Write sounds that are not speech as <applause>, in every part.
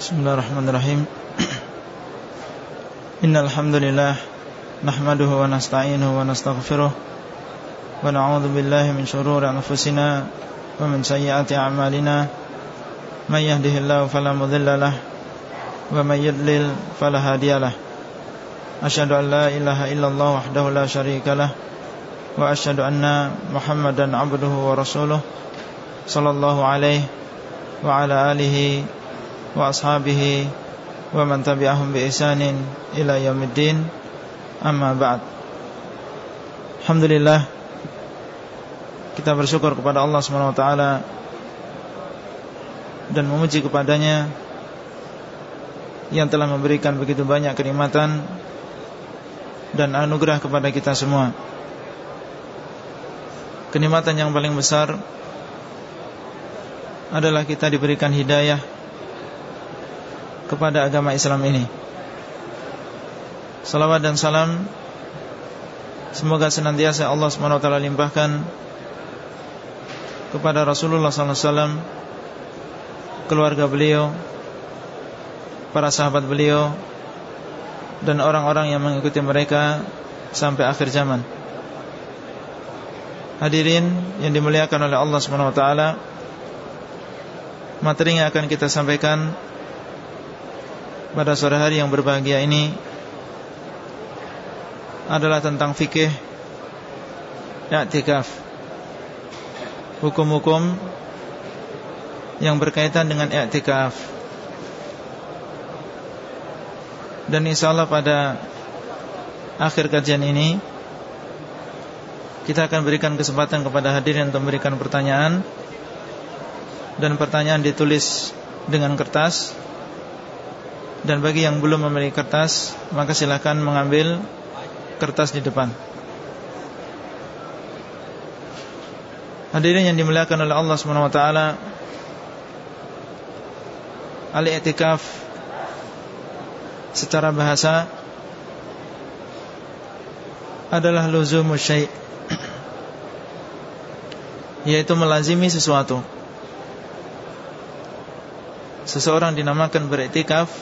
Bismillahirrahmanirrahim. Innal hamdalillah nahmaduhu wa nasta'inuhu wa nastaghfiruh. Wa na'udzu billahi min shururi anfusina wa min sayyiati a'malina. May yahdihillahu fala mudilla lahu wa may yudlil fala hadiyalah Asyhadu an la ilaha illallah wahdahu la syarika lah wa asyhadu anna Muhammadan 'abduhu wa rasuluh sallallahu alaihi wa ala alihi wa ashabihi wa man tabi'ahum bi ihsanin ila yaumiddin amma ba'd Alhamdulillah kita bersyukur kepada Allah Subhanahu wa taala dan memuji kepadanya yang telah memberikan begitu banyak kenikmatan dan anugerah kepada kita semua. Kenikmatan yang paling besar adalah kita diberikan hidayah kepada agama Islam ini. Salawat dan salam Semoga senantiasa Allah SWT limpahkan Kepada Rasulullah SAW Keluarga beliau Para sahabat beliau Dan orang-orang yang mengikuti mereka Sampai akhir zaman. Hadirin yang dimuliakan oleh Allah SWT Materi yang akan kita sampaikan pada sore hari yang berbahagia ini adalah tentang fikih i'tikaf. Hukum-hukum yang berkaitan dengan i'tikaf. Dan insyaallah pada akhir kajian ini kita akan berikan kesempatan kepada hadirin untuk memberikan pertanyaan dan pertanyaan ditulis dengan kertas dan bagi yang belum memiliki kertas Maka silakan mengambil kertas di depan. Hadirin yang dimuliakan oleh Allah SWT Al-i'tikaf Secara bahasa Adalah luzumu syai' Yaitu melazimi sesuatu. Seseorang dinamakan beriktikaf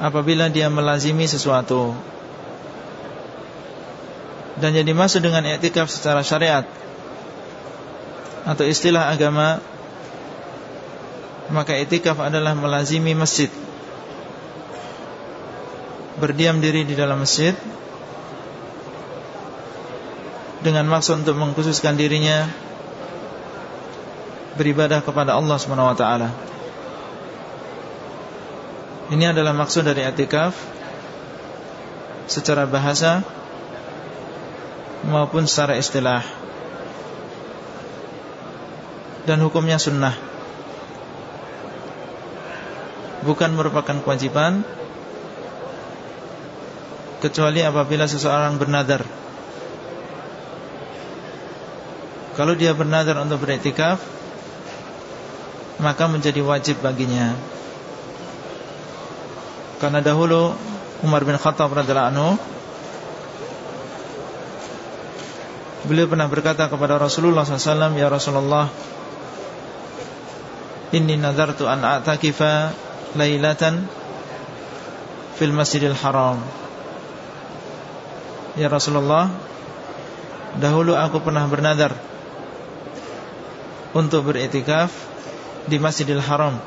apabila dia melazimi sesuatu. Dan jadi masuk dengan i'tikaf secara syariat atau istilah agama maka i'tikaf adalah melazimi masjid. Berdiam diri di dalam masjid dengan maksud untuk mengkhususkan dirinya beribadah kepada Allah Subhanahu wa taala ini adalah maksud dari atikaf Secara bahasa Maupun secara istilah. Dan hukumnya sunnah. Bukan merupakan kewajiban Kecuali apabila seseorang bernadar. Kalau dia bernadar untuk beriktikaf Maka menjadi wajib baginya karena dahulu Umar bin Khattab radhiyallahu anhu Beliau pernah berkata kepada Rasulullah SAW Ya Rasulullah Inni nadartu an a'takifa Lailatan Fil masjidil haram. Ya Rasulullah Dahulu aku pernah bernadar Untuk beritikaf Di masjidil haram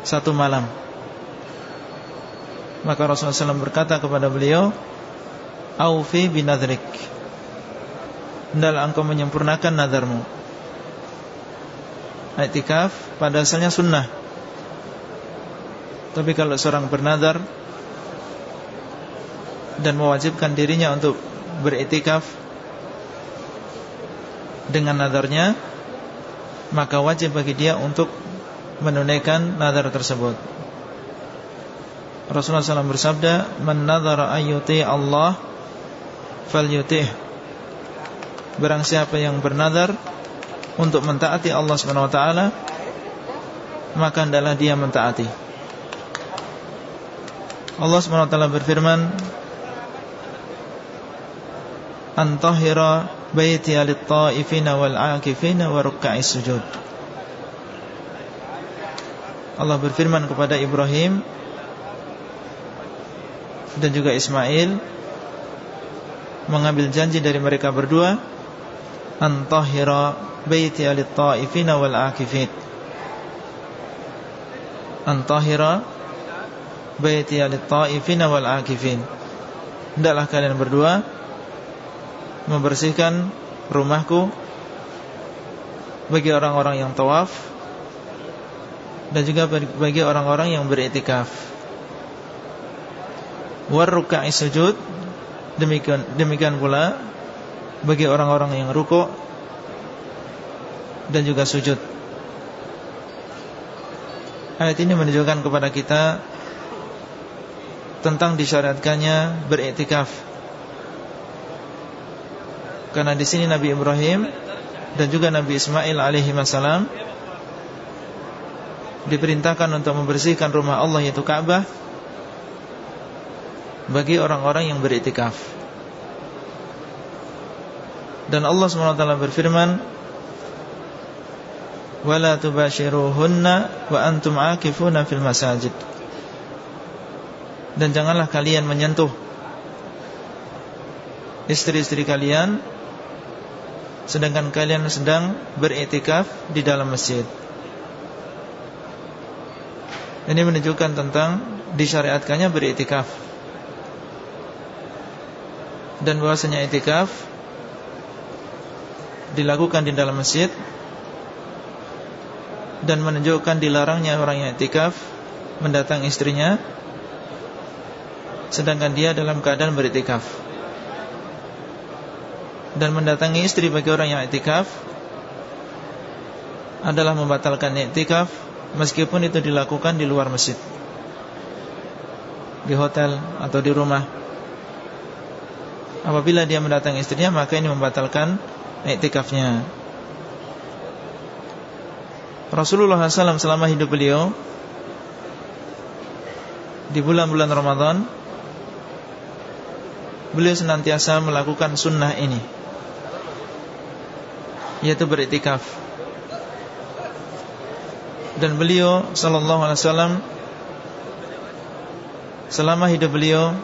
Satu malam maka Rasulullah SAW berkata kepada beliau Aufi binadrik Hendaklah engkau menyempurnakan nadarmu Iktikaf pada asalnya sunnah. Tapi kalau seorang bernadar Dan mewajibkan dirinya untuk beriktikaf Dengan nadarnya Maka wajib bagi dia untuk menunaikan nadar tersebut Rasulullah SAW bersabda Man nadhara ayyuti Allah Falyutih. Barang siapa yang bernadar Untuk mentaati Allah SWT Maka adalah dia mentaati. Allah SWT berfirman Antahira baiti alit ta'ifina wal akifina wa rukka'is sujud. Allah berfirman kepada Ibrahim dan juga Ismail mengambil janji dari mereka berdua antahira baiti lit-ta'ifina wal akifin. Antahira baiti lit-ta'ifina wal akifin. Hendaklah kalian berdua membersihkan rumahku bagi orang-orang yang tawaf dan juga bagi orang-orang yang beriktikaf warruka'i sujud demikian demikian pula bagi orang-orang yang rukuk dan juga sujud. Ayat ini menunjukkan kepada kita tentang disyariatkannya beriktikaf. Karena di sini Nabi Ibrahim dan juga Nabi Ismail alaihi wasallam diperintahkan untuk membersihkan rumah Allah yaitu Ka'bah bagi orang-orang yang beriktikaf. Dan Allah SWT berfirman Wala tubashiruhunna wa antum akifuna fil masajid. Dan janganlah kalian menyentuh Istri-istri kalian Sedangkan kalian sedang beriktikaf di dalam masjid. Ini menunjukkan tentang Disyariatkannya beriktikaf Dan bahwasanya itikaf dilakukan di dalam masjid dan menunjukkan dilarangnya orang yang itikaf mendatang istrinya sedangkan dia dalam keadaan beritikaf. Dan mendatangi istri bagi orang yang itikaf adalah membatalkan itikaf meskipun itu dilakukan di luar masjid di hotel atau di rumah apabila dia mendatangi istrinya maka ini membatalkan iktikafnya Rasulullah SAW selama hidup beliau Di bulan-bulan Ramadan Beliau senantiasa melakukan sunnah ini Yaitu beriktikaf. Dan beliau Sallallahu Alaihi Wasallam Selama hidup beliau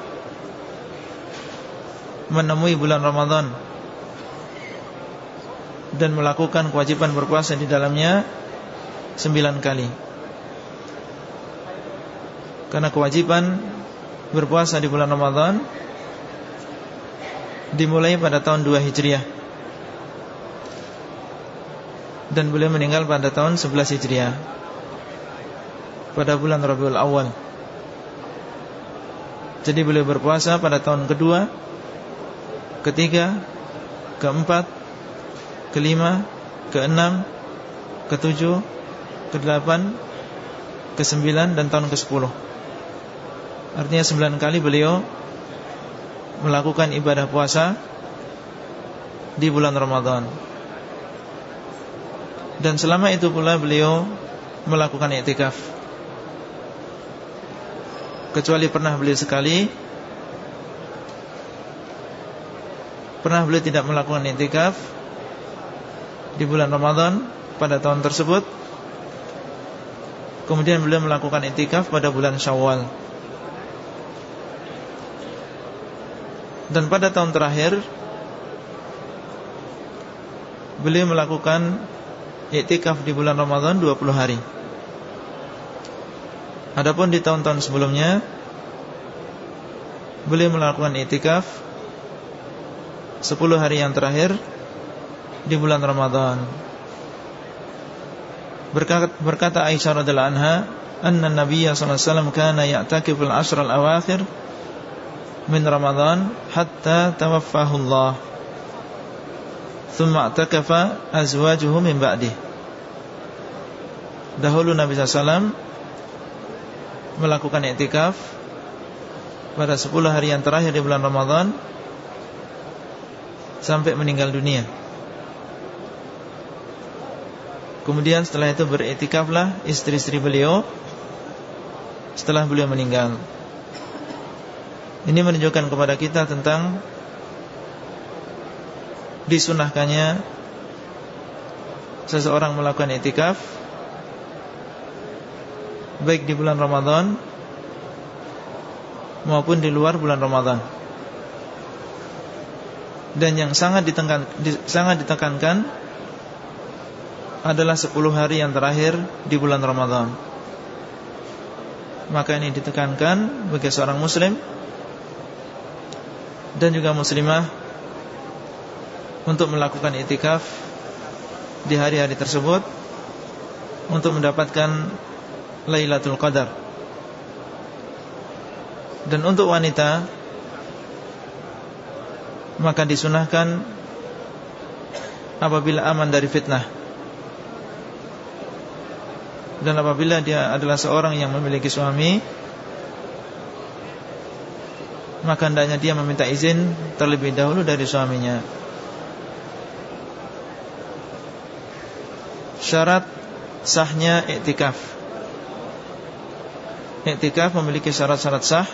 Menemui bulan Ramadan dan melakukan kewajiban berpuasa di dalamnya sembilan kali. Karena kewajiban berpuasa di bulan Ramadan dimulai pada tahun 2 Hijriah. Dan beliau meninggal pada tahun 11 Hijriah. Pada bulan Rabiul Awal. Jadi beliau berpuasa pada tahun kedua, ketiga, keempat, kelima, keenam, ketujuh, kedelapan, kesembilan dan tahun ke sepuluh. Artinya sembilan kali beliau melakukan ibadah puasa di bulan Ramadan. Dan selama itu pula beliau melakukan i'tikaf. Kecuali pernah beliau sekali Pernah beliau tidak melakukan i'tikaf di bulan Ramadan pada tahun tersebut. Kemudian beliau melakukan itikaf pada bulan Syawal. Dan pada tahun terakhir Beliau melakukan Iktikaf di bulan Ramadan 20 hari. Adapun di tahun-tahun sebelumnya Beliau melakukan iktikaf 10 hari yang terakhir di bulan Ramadan. Berkata, Aisyah radhiallahu anha, "Anna alaihi wasallam kana ya'takifu al-ashr al-awakhir min Ramadan hatta tawaffahu Allah." Thumma i'takafa azwajuhu min ba'dih. Dahulu Nabi SAW melakukan i'tikaf pada 10 hari yang terakhir di bulan Ramadan sampai meninggal dunia. Kemudian setelah itu beriktikaflah istri-istri beliau setelah beliau meninggal. Ini menunjukkan kepada kita tentang disunahkannya seseorang melakukan itikaf baik di bulan Ramadan maupun di luar bulan Ramadan. Dan yang sangat ditekan, di, sangat ditekankan adalah 10 hari yang terakhir di bulan Ramadan. Maka ini ditekankan bagi seorang muslim dan juga muslimah untuk melakukan itikaf di hari-hari tersebut untuk mendapatkan Lailatul Qadar. Dan untuk wanita maka disunahkan apabila aman dari fitnah. Dan apabila dia adalah seorang yang memiliki suami maka hendaknya dia meminta izin terlebih dahulu dari suaminya. Syarat sahnya iktikaf Iktikaf memiliki syarat-syarat sah.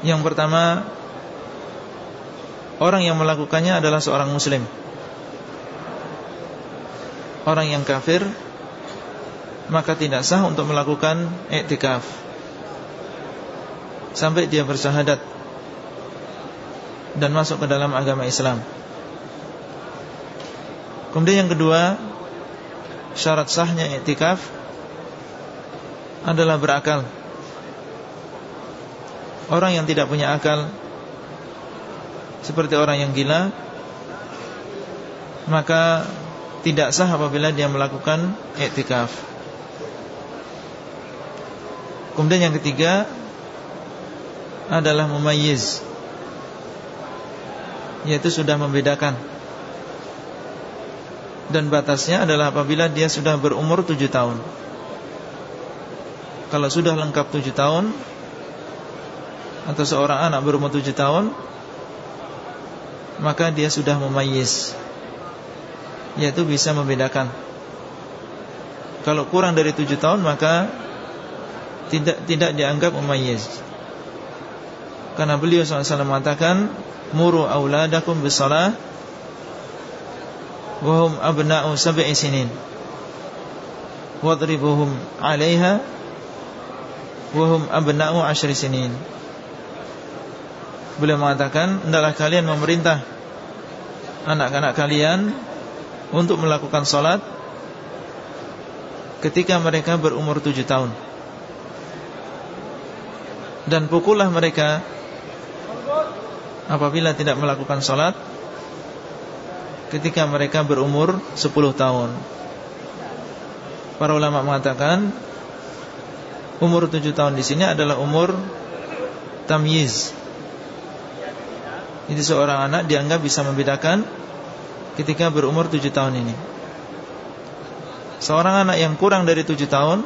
Yang pertama Orang yang melakukannya adalah seorang muslim. Orang yang kafir Maka tidak sah untuk melakukan iktikaf Sampai dia bersahadat Dan masuk ke dalam agama Islam. Kemudian yang kedua Syarat sahnya iktikaf Adalah berakal. Orang yang tidak punya akal seperti orang yang gila maka tidak sah apabila dia melakukan iktikaf. Kemudian yang ketiga adalah mumayyiz yaitu sudah membedakan dan batasnya adalah apabila dia sudah berumur tujuh tahun. Kalau sudah lengkap tujuh tahun atau seorang anak berumur tujuh tahun maka dia sudah memayis. Yaitu bisa membedakan. Kalau kurang dari tujuh tahun maka tidak tidak dianggap memayis. Karena beliau SAW mengatakan muru auladakum bisalah wahum abna'u sab'i sinin. Wadribuhum 'alaiha wahum abna'u 'ashri sinin Beliau mengatakan Hendaklah kalian memerintah Anak-anak kalian Untuk melakukan sholat Ketika mereka berumur tujuh tahun. Dan pukullah mereka Apabila tidak melakukan sholat Ketika mereka berumur sepuluh tahun. Para ulama mengatakan Umur tujuh tahun di sini adalah umur Tamyiz jadi seorang anak dianggap bisa membedakan ketika berumur tujuh tahun ini. Seorang anak yang kurang dari tujuh tahun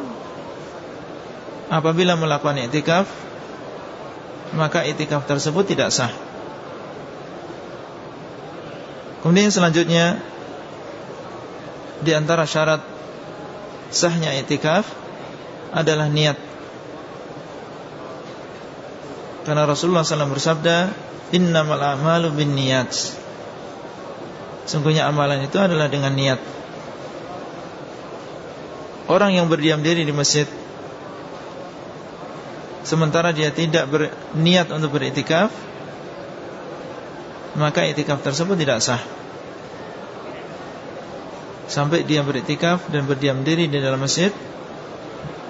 apabila melakukan iktikaf maka iktikaf tersebut tidak sah. Kemudian selanjutnya di antara syarat sahnya iktikaf adalah niat. Karena Rasulullah SAW bersabda, Innamal a'malu bin niat Sungguhnya amalan itu adalah dengan niat. Orang yang berdiam diri di masjid Sementara dia tidak berniat untuk beritikaf Maka itikaf tersebut tidak sah. Sampai dia beritikaf dan berdiam diri di dalam masjid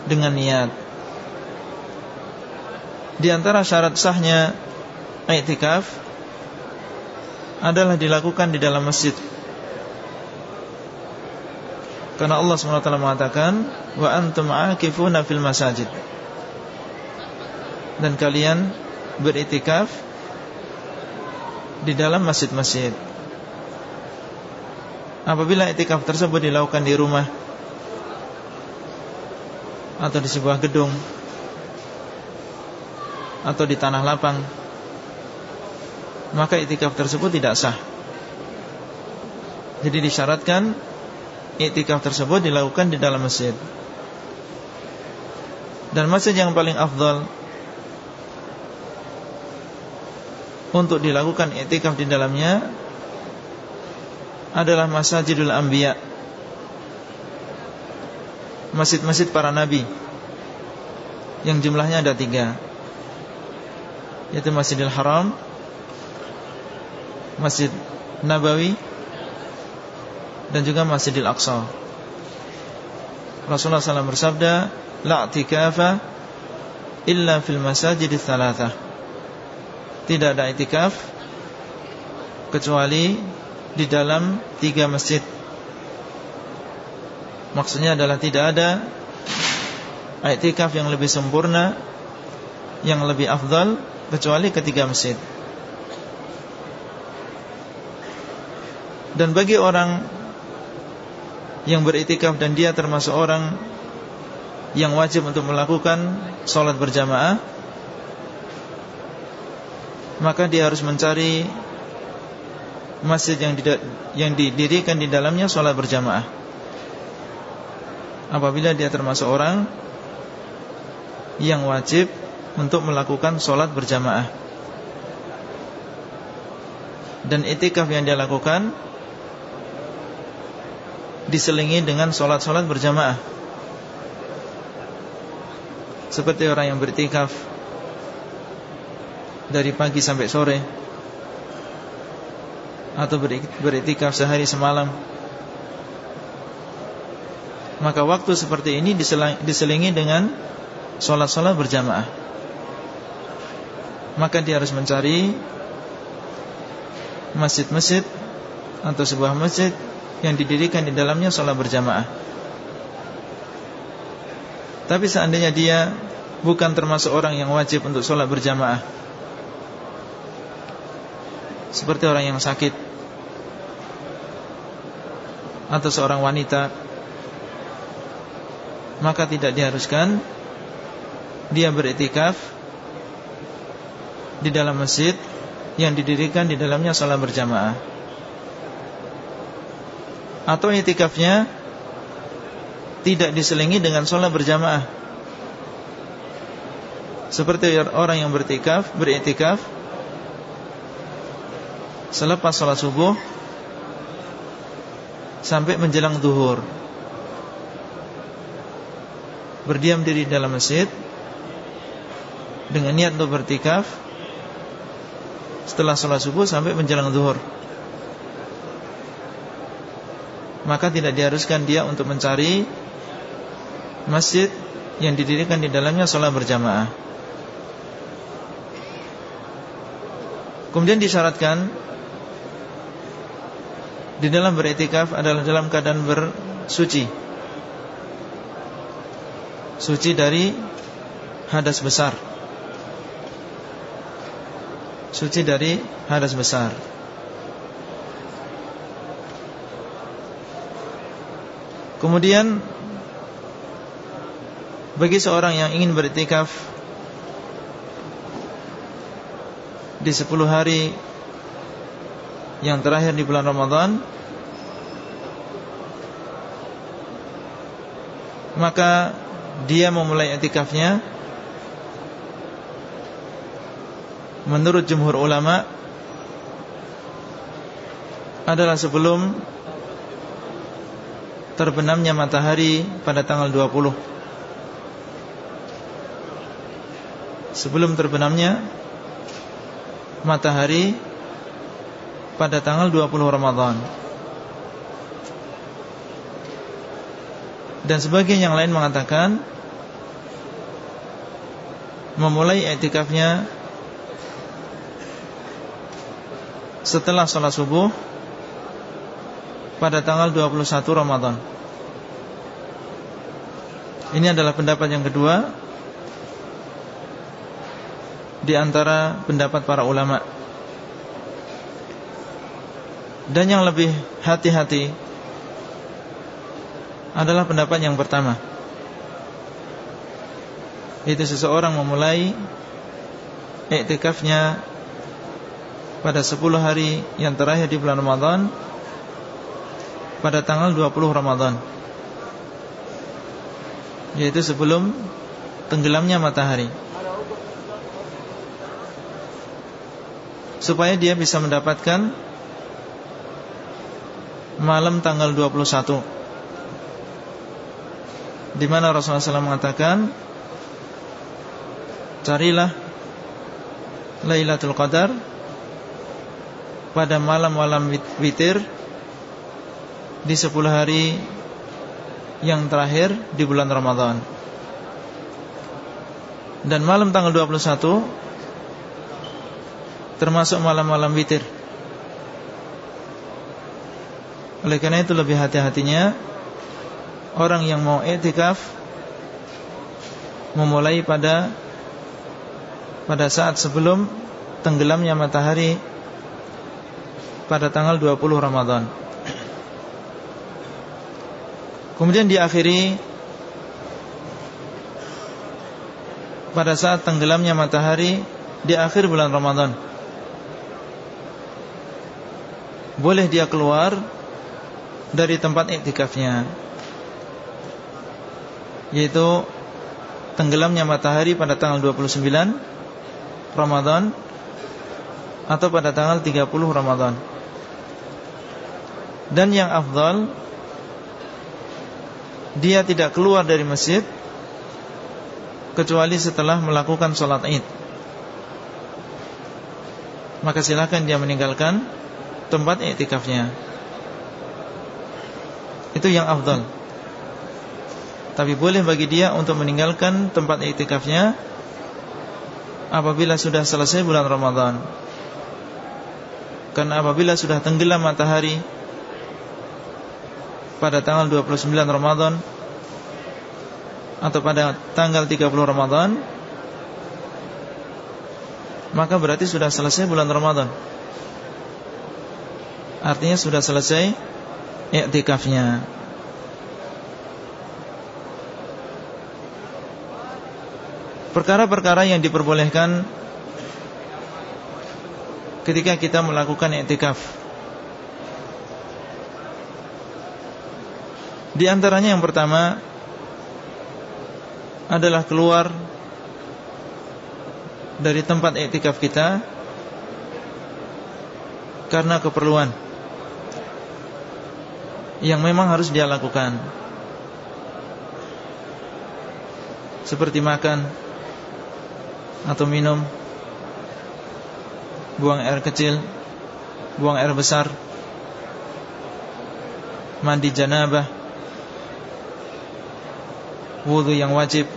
Dengan niat Di antara syarat sahnya Iktikaf adalah dilakukan di dalam masjid. Karena Allah SWT mengatakan wa antum akifuna fil masajid. Dan kalian beritikaf di dalam masjid-masjid. Apabila itikaf tersebut dilakukan di rumah atau di sebuah gedung atau di tanah lapang maka itikaf tersebut tidak sah. Jadi disyaratkan itikaf tersebut dilakukan di dalam masjid. Dan masjid yang paling afdal untuk dilakukan itikaf di dalamnya adalah Masjidul Anbiya. masjid-masjid para nabi yang jumlahnya ada tiga yaitu Masjidil Haram Masjid Nabawi dan juga Masjidil Aqsa. Rasulullah SAW bersabda La illa fil masajid thalathah Tidak ada itikaf Kecuali di dalam tiga masjid. Maksudnya adalah tidak ada Iktikaf yang lebih sempurna Yang lebih afdal Kecuali ketiga masjid. Dan bagi orang Yang beriktikaf dan dia termasuk orang Yang wajib untuk melakukan Sholat berjamaah Maka dia harus mencari Masjid yang, yang didirikan di dalamnya Sholat berjamaah. Apabila dia termasuk orang yang wajib untuk melakukan sholat berjamaah. Dan itikaf yang dia lakukan Diselingi dengan sholat-sholat berjamaah. Seperti orang yang beritikaf Dari pagi sampai sore Atau beritikaf sehari semalam. Maka waktu seperti ini diselingi dengan Sholat-sholat berjamaah Maka dia harus mencari Masjid-masjid Atau sebuah masjid Yang didirikan di dalamnya sholat berjamaah. Tapi seandainya dia Bukan termasuk orang yang wajib untuk sholat berjamaah Seperti orang yang sakit Atau seorang wanita Maka tidak diharuskan dia beriktikaf di dalam masjid yang didirikan di dalamnya salat berjamaah. Atau itikafnya tidak diselingi dengan salat berjamaah. Seperti orang yang beriktikaf, beriktikaf selepas salat subuh sampai menjelang zuhur. Berdiam diri dalam masjid dengan niat untuk bertikaf setelah sholat subuh sampai menjelang zuhur. Maka tidak diharuskan dia untuk mencari masjid yang didirikan di dalamnya sholat berjamaah. Kemudian disyaratkan di dalam beritikaf adalah dalam keadaan bersuci. Suci dari hadas besar suci dari hadas besar. Kemudian bagi seorang yang ingin beriktikaf di 10 hari yang terakhir di bulan Ramadan maka dia memulai iktikafnya menurut jumhur ulama adalah sebelum terbenamnya matahari pada tanggal 20 sebelum terbenamnya matahari pada tanggal 20 Ramadan. Dan sebagian yang lain mengatakan memulai etikafnya setelah sholat subuh pada tanggal 21 Ramadan. Ini adalah pendapat yang kedua di antara pendapat para ulama. Dan yang lebih hati-hati adalah pendapat yang pertama. Itu seseorang memulai iktikafnya pada 10 hari yang terakhir di bulan Ramadan pada tanggal 20 Ramadan yaitu sebelum tenggelamnya matahari. Supaya dia bisa mendapatkan malam tanggal 21 di mana Rasulullah SAW mengatakan carilah Lailatul Qadar pada malam-malam witir di 10 hari yang terakhir di bulan Ramadan. Dan malam tanggal 21 termasuk malam-malam witir. Oleh karena itu lebih hati-hatinya orang yang mau etikaf memulai pada pada saat sebelum tenggelamnya matahari pada tanggal 20 Ramadan. Kemudian diakhiri pada saat tenggelamnya matahari di akhir bulan Ramadan. Boleh dia keluar dari tempat iktikafnya Yaitu Tenggelamnya matahari pada tanggal 29 Ramadan Atau pada tanggal 30 Ramadan Dan yang afdal Dia tidak keluar dari masjid Kecuali setelah melakukan sholat id. Maka silakan dia meninggalkan Tempat iktikafnya itu yang afdal. Tapi boleh bagi dia untuk meninggalkan tempat iktikafnya Apabila sudah selesai bulan Ramadan. Karena apabila sudah tenggelam matahari Pada tanggal 29 Ramadan Atau pada tanggal 30 Ramadan Maka berarti sudah selesai bulan Ramadan. Artinya sudah selesai i'tikafnya. Perkara-perkara yang diperbolehkan ketika kita melakukan i'tikaf Di antaranya yang pertama adalah keluar dari tempat i'tikaf kita karena keperluan yang memang harus dia lakukan. Seperti makan Atau minum Buang air kecil Buang air besar Mandi janabah Wudhu yang wajib.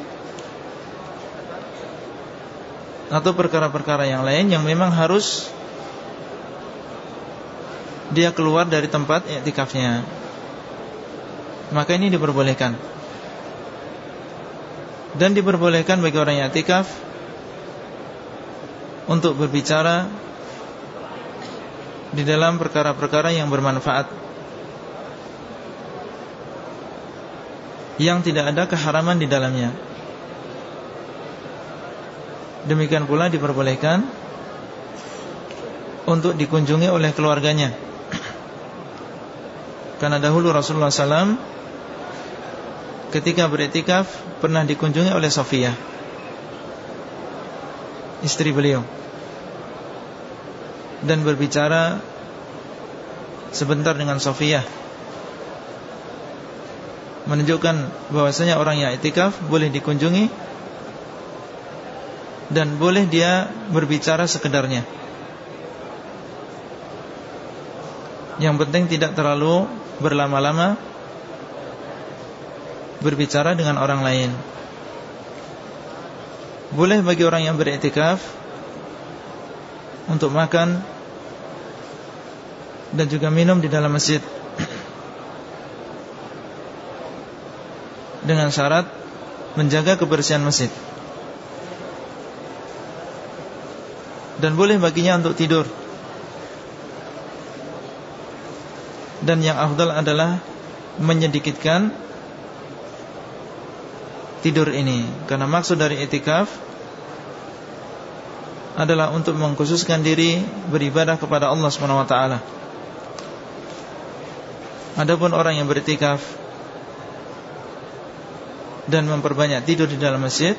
Atau perkara-perkara yang lain Yang memang harus Dia keluar dari tempat iktikafnya maka ini diperbolehkan. Dan diperbolehkan bagi orang yang atikaf untuk berbicara di dalam perkara-perkara yang bermanfaat yang tidak ada keharaman di dalamnya. Demikian pula diperbolehkan untuk dikunjungi oleh keluarganya. <clears throat> Karena dahulu Rasulullah SAW ketika beriktikaf pernah dikunjungi oleh Sofia istri beliau dan berbicara sebentar dengan Sofia menunjukkan bahwasanya orang yang itikaf boleh dikunjungi dan boleh dia berbicara sekedarnya. Yang penting tidak terlalu berlama-lama berbicara dengan orang lain. Boleh bagi orang yang beriktikaf Untuk makan Dan juga minum di dalam masjid Dengan syarat Menjaga kebersihan masjid. Dan boleh baginya untuk tidur. Dan yang afdal adalah Menyedikitkan tidur ini. Karena maksud dari etikaf Adalah untuk mengkhususkan diri Beribadah kepada Allah SWT Adapun orang yang beritikaf Dan memperbanyak tidur di dalam masjid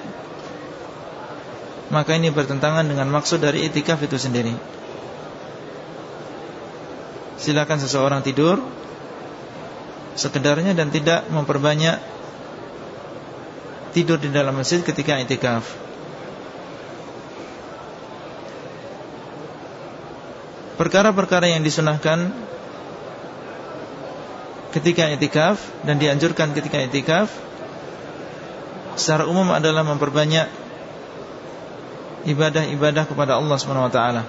Maka ini bertentangan dengan maksud dari etikaf itu sendiri Silakan seseorang tidur Sekedarnya dan tidak memperbanyak tidur di dalam masjid ketika itikaf. Perkara-perkara yang disunahkan ketika itikaf dan dianjurkan ketika itikaf secara umum adalah memperbanyak ibadah-ibadah kepada Allah Subhanahu wa taala.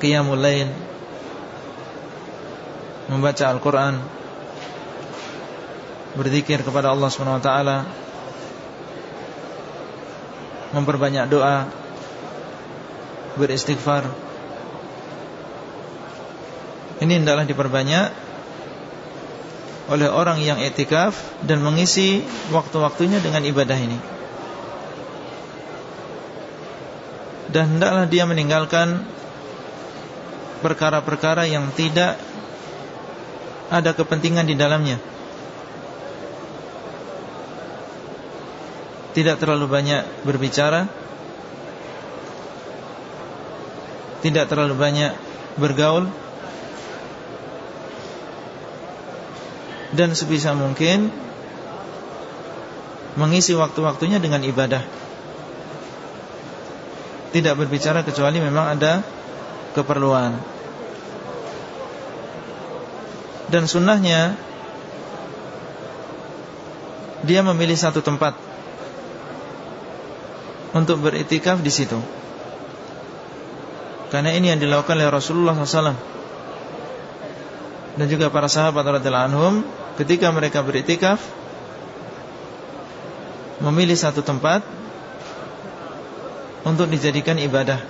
Qiyamul lail membaca Al-Qur'an. Berzikir kepada Allah taala. Memperbanyak doa. Beristighfar. Ini adalah diperbanyak oleh orang yang etikaf dan mengisi waktu-waktunya dengan ibadah ini. Dan hendaklah dia meninggalkan perkara-perkara yang tidak ada kepentingan di dalamnya. Tidak terlalu banyak berbicara Tidak terlalu banyak bergaul dan sebisa mungkin mengisi waktu-waktunya dengan ibadah. Tidak berbicara kecuali memang ada keperluan. Dan sunnahnya dia memilih satu tempat untuk beritikaf di situ. Karena ini yang dilakukan oleh Rasulullah SAW dan juga para sahabat radhiyallahu anhum ketika mereka beritikaf memilih satu tempat untuk dijadikan ibadah.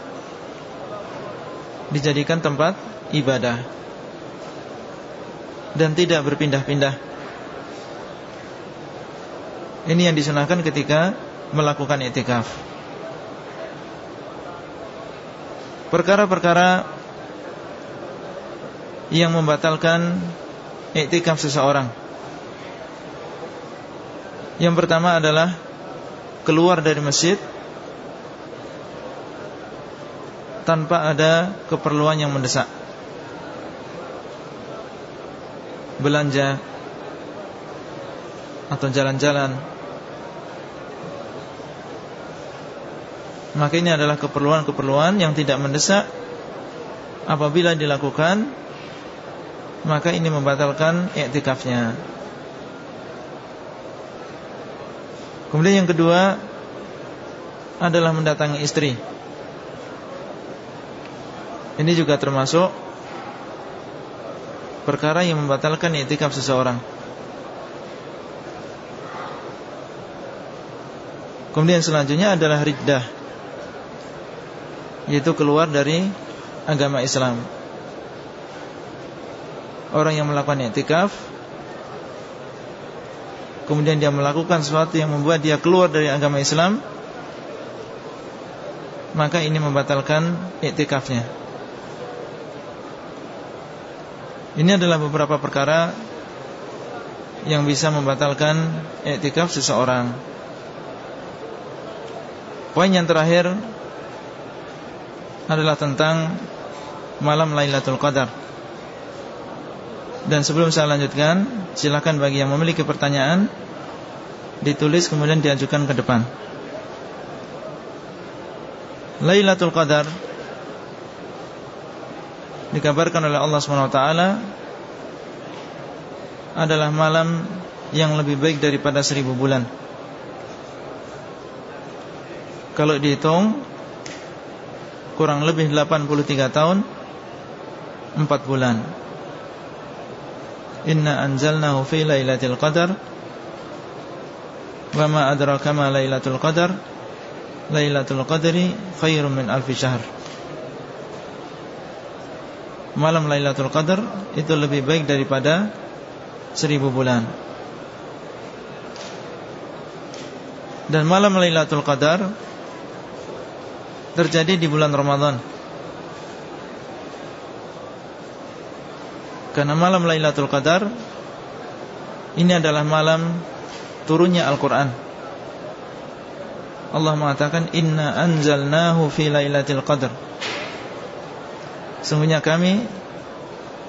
Dijadikan tempat ibadah. Dan tidak berpindah-pindah. Ini yang disunahkan ketika melakukan itikaf. Perkara-perkara yang membatalkan iktikaf seseorang. Yang pertama adalah keluar dari masjid tanpa ada keperluan yang mendesak. Belanja atau jalan-jalan. Maka ini adalah keperluan-keperluan yang tidak mendesak apabila dilakukan maka ini membatalkan iktikafnya. Kemudian yang kedua adalah mendatangi istri. Ini juga termasuk perkara yang membatalkan iktikaf seseorang. Kemudian selanjutnya adalah riddah Yaitu keluar dari agama Islam orang yang melakukan i'tikaf kemudian dia melakukan sesuatu yang membuat dia keluar dari agama Islam maka ini membatalkan i'tikafnya. Ini adalah beberapa perkara yang bisa membatalkan i'tikaf seseorang. Poin yang terakhir adalah tentang malam Lailatul Qadar dan sebelum saya lanjutkan Silakan bagi yang memiliki pertanyaan Ditulis kemudian diajukan ke depan. Lailatul Qadar Dikabarkan oleh Allah SWT Adalah malam Yang lebih baik daripada seribu bulan. Kalau dihitung Kurang lebih 83 tahun 4 bulan Inna anzalnahu fi lailatul qadar. Wa ma adraka ma lailatul qadar. Lailatul qadri khairum min alfi syahr. Malam Lailatul Qadar Itu lebih baik daripada Seribu bulan. Dan malam Lailatul Qadar Terjadi di bulan Ramadan Karena malam Lailatul Qadar Ini adalah malam Turunnya Al-Quran Allah mengatakan Inna anzalnahu fi Lailatul Qadar Sungguhnya kami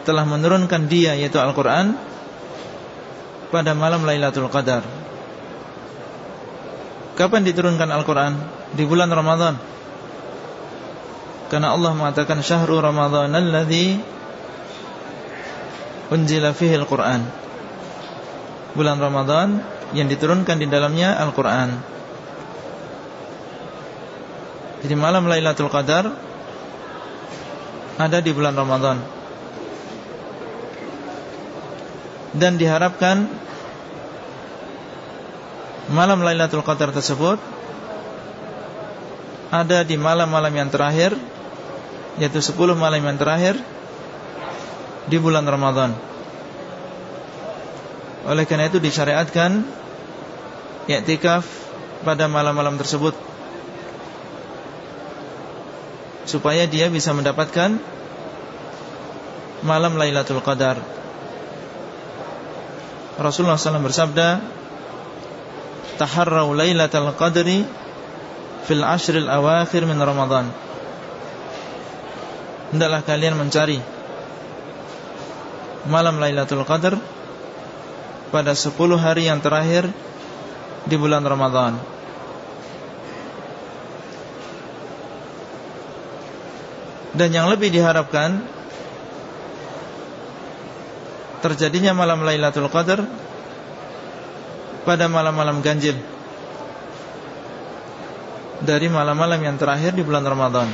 Telah menurunkan dia yaitu Al-Quran pada malam Lailatul Qadar. Kapan diturunkan Al-Quran? Di bulan Ramadan. Karena Allah mengatakan syahrul Ramadan alladhi unzila fihi Al-Quran. Bulan Ramadan yang diturunkan di dalamnya Al-Quran. Jadi malam Lailatul Qadar ada di bulan Ramadan. Dan diharapkan malam Lailatul Qadar tersebut ada di malam-malam yang terakhir yaitu 10 malam yang terakhir di bulan Ramadan. Oleh karena itu disyariatkan i'tikaf pada malam-malam tersebut supaya dia bisa mendapatkan malam Lailatul Qadar. Rasulullah SAW bersabda, taharrau lailatul qadri fil ashril awakhir min Ramadan. Hendaklah kalian mencari malam Lailatul Qadar pada 10 hari yang terakhir di bulan Ramadan. Dan yang lebih diharapkan terjadinya malam Lailatul Qadar pada malam-malam ganjil dari malam-malam yang terakhir di bulan Ramadan.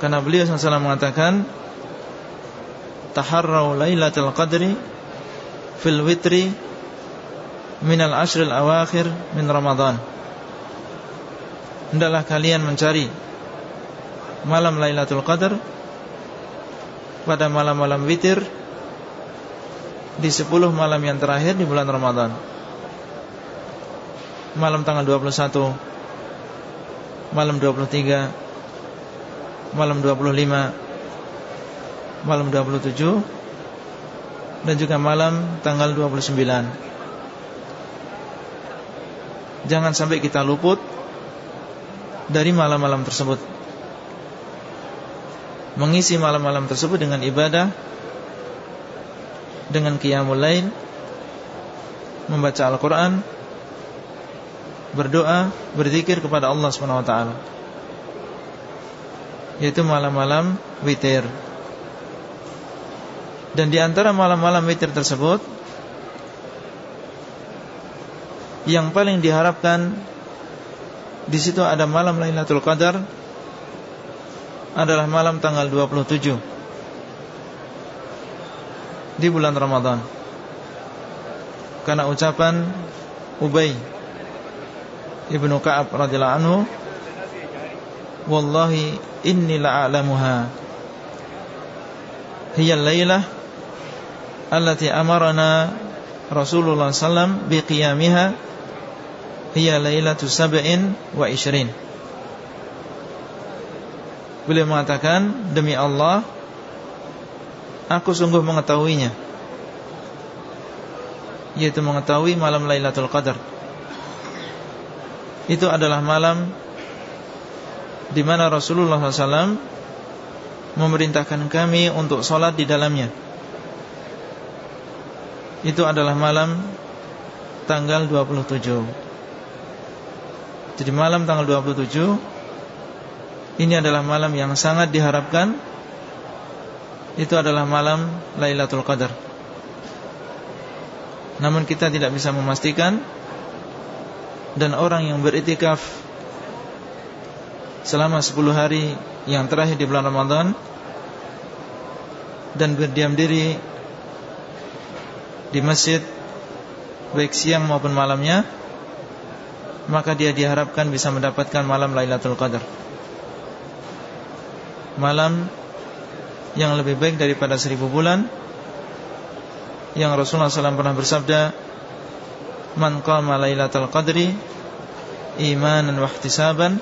Karena beliau SAW mengatakan Taharrau laylatul qadri Fil witri Minal ashril awakhir Min Ramadan. Hendaklah kalian mencari Malam laylatul qadr Pada malam-malam witir di 10 malam yang terakhir di bulan Ramadan. Malam tanggal 21 Malam 23 Malam 25 Malam 27 Dan juga malam tanggal 29 Jangan sampai kita luput Dari malam-malam tersebut. Mengisi malam-malam tersebut dengan ibadah dengan qiyamul lain membaca Al-Qur'an berdoa berzikir kepada Allah Subhanahu wa taala. Yaitu malam-malam witir dan di antara malam-malam witir tersebut yang paling diharapkan di situ ada malam Lailatul Qadar adalah malam tanggal 27 di bulan Ramadan. Karena ucapan Ubay Ibnu Ka'ab radhiyallahu anhu Wallahi inni la'alamuha. Hiya laylah Allati amarana Rasulullah sallam biqiyamiha Hiya laylatu sab'in wa ishrin Beliau mengatakan Demi Allah Aku sungguh mengetahuinya. Yaitu mengetahui malam Lailatul Qadar. Itu adalah malam di mana Rasulullah SAW Memerintahkan kami untuk sholat di dalamnya Itu adalah malam Tanggal 27 Jadi malam tanggal 27 Ini adalah malam yang sangat diharapkan itu adalah malam Lailatul Qadar. Namun kita tidak bisa memastikan dan orang yang beritikaf selama 10 hari yang terakhir di bulan Ramadan dan berdiam diri di masjid baik siang maupun malamnya maka dia diharapkan bisa mendapatkan malam Lailatul Qadar. Malam yang lebih baik daripada seribu bulan yang Rasulullah SAW pernah bersabda man qama lailatul qadri imanan wa ihtisaban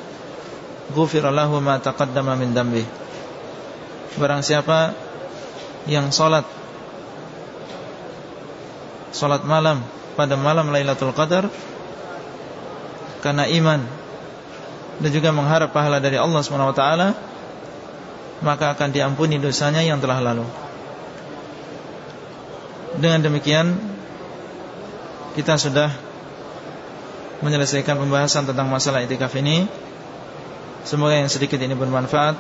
ghufira lahu ma taqaddama min dambi barang siapa yang salat salat malam pada malam Lailatul Qadar karena iman dan juga mengharap pahala dari Allah taala maka akan diampuni dosanya yang telah lalu. Dengan demikian Kita sudah Menyelesaikan pembahasan tentang masalah itikaf ini. Semoga yang sedikit ini bermanfaat.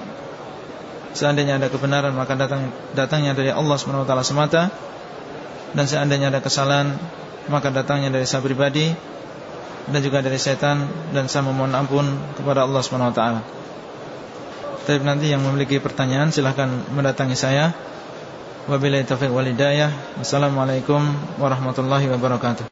Seandainya ada kebenaran Maka datang datangnya dari Allah SWT semata Dan seandainya ada kesalahan Maka datangnya dari saya pribadi Dan juga dari setan Dan saya memohon ampun kepada Allah SWT Tapi nanti yang memiliki pertanyaan Silahkan mendatangi saya. Wabillahi taufiq walidayah Wassalamualaikum warahmatullahi wabarakatuh